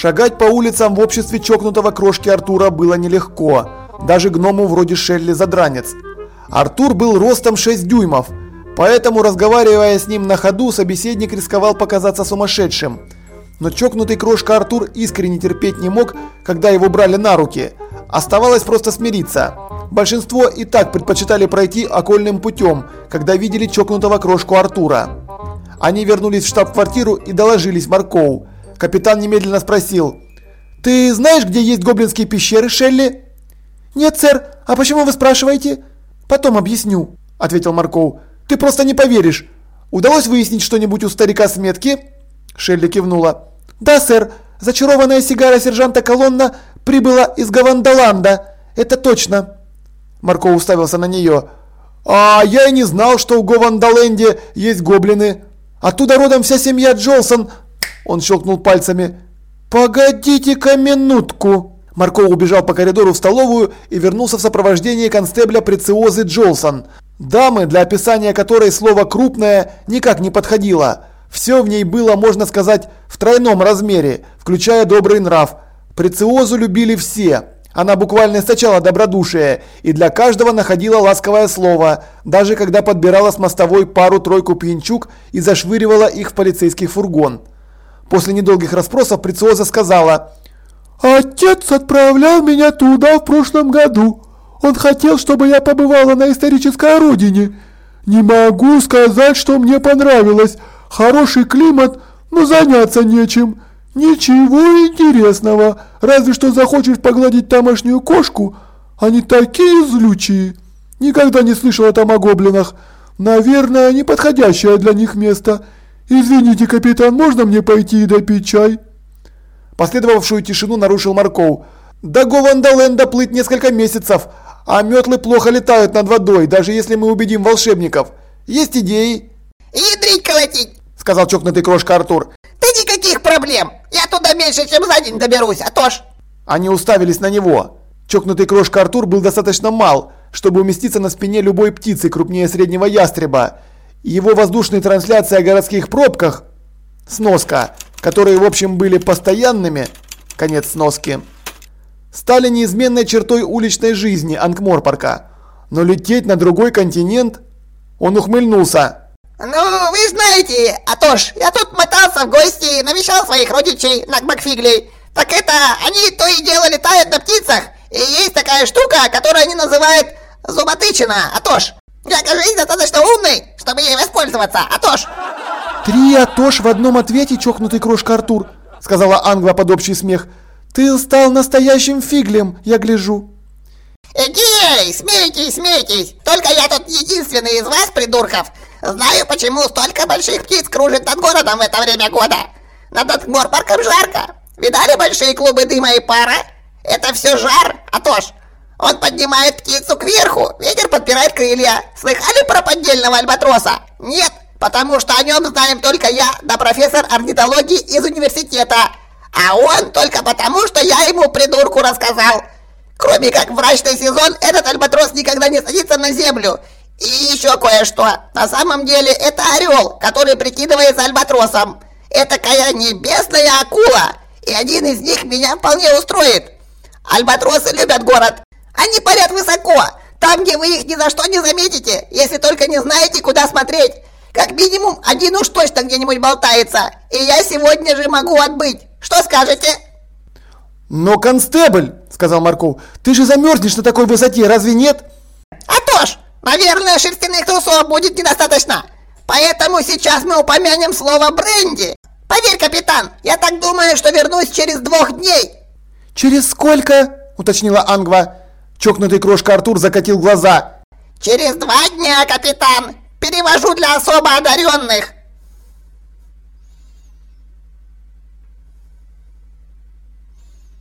Шагать по улицам в обществе чокнутого крошки Артура было нелегко. Даже гному вроде Шелли задранец. Артур был ростом 6 дюймов, поэтому, разговаривая с ним на ходу, собеседник рисковал показаться сумасшедшим. Но чокнутый крошка Артур искренне терпеть не мог, когда его брали на руки. Оставалось просто смириться. Большинство и так предпочитали пройти окольным путем, когда видели чокнутого крошку Артура. Они вернулись в штаб-квартиру и доложились Маркоу. Капитан немедленно спросил. «Ты знаешь, где есть гоблинские пещеры, Шелли?» «Нет, сэр. А почему вы спрашиваете?» «Потом объясню», – ответил Маркоу. «Ты просто не поверишь. Удалось выяснить что-нибудь у старика Сметки?» Шелли кивнула. «Да, сэр. Зачарованная сигара сержанта Колонна прибыла из Гавандаланда. Это точно». Маркоу уставился на нее. «А я и не знал, что в Говандаленде есть гоблины. Оттуда родом вся семья Джолсон». Он щелкнул пальцами. «Погодите-ка минутку». Марко убежал по коридору в столовую и вернулся в сопровождении констебля Прециозы Джолсон. Дамы, для описания которой слово «крупное» никак не подходило. Все в ней было, можно сказать, в тройном размере, включая добрый нрав. Прециозу любили все. Она буквально источала добродушие и для каждого находила ласковое слово, даже когда подбирала с мостовой пару-тройку пьянчук и зашвыривала их в полицейский фургон. После недолгих расспросов Прециоза сказала «Отец отправлял меня туда в прошлом году. Он хотел, чтобы я побывала на исторической родине. Не могу сказать, что мне понравилось. Хороший климат, но заняться нечем. Ничего интересного, разве что захочешь погладить тамошнюю кошку. Они такие злючие. Никогда не слышала там о гоблинах. Наверное, неподходящее для них место. Извините, капитан, можно мне пойти и допить чай?» Последовавшую тишину нарушил Марков. «До Говандаленда плыть несколько месяцев, а метлы плохо летают над водой, даже если мы убедим волшебников. Есть идеи?» «Ядрить колотить!» – сказал чокнутый крошка Артур. «Да никаких проблем! Я туда меньше, чем за день доберусь, а то ж...» Они уставились на него. Чокнутый крошка Артур был достаточно мал, чтобы уместиться на спине любой птицы крупнее среднего ястреба. Его воздушные трансляции о городских пробках – сноска – которые в общем были постоянными, конец сноски, стали неизменной чертой уличной жизни Анкморпарка. Но лететь на другой континент, он ухмыльнулся. «Ну, вы знаете, а то ж, я тут мотался в гости, навещал своих родичей на Макфиглей. Так это, они то и дело летают на птицах, и есть такая штука, которую они называют зуботычина, а то ж. Я, кажется, достаточно умный, чтобы ей воспользоваться, а то ж. «Три Атош в одном ответе, чокнутый крошка Артур», — сказала Ангва под общий смех. «Ты стал настоящим фиглем, я гляжу». «Эгей, смейтесь, смейтесь! Только я тут единственный из вас, придурков, знаю, почему столько больших птиц кружит над городом в это время года. Над Атморпарком жарко. Видали большие клубы дыма и пара? Это все жар, Атош. Он поднимает птицу кверху, ветер подпирает крылья. Слыхали про поддельного альбатроса? Нет, потому что о нем знаем только я, да профессор орнитологии из университета. А он только потому, что я ему придурку рассказал. Кроме как в брачный сезон, этот альбатрос никогда не садится на землю. И еще кое-что. На самом деле это орел, который прикидывается альбатросом. Это такая небесная акула. И один из них меня вполне устроит. Альбатросы любят город. Они парят высоко, там, где вы их ни за что не заметите, если только не знаете, куда смотреть. Как минимум, один уж точно где-нибудь болтается. И я сегодня же могу отбыть. Что скажете?» «Но, констебль!» – сказал Марков. «Ты же замерзнешь на такой высоте, разве нет?» «А то ж! Наверное, шерстяных трусов будет недостаточно. Поэтому сейчас мы упомянем слово бренди. Поверь, капитан, я так думаю, что вернусь через двух дней». «Через сколько?» – уточнила Ангва. Чокнутый крошка Артур закатил глаза. «Через два дня, капитан. Перевожу для особо одаренных.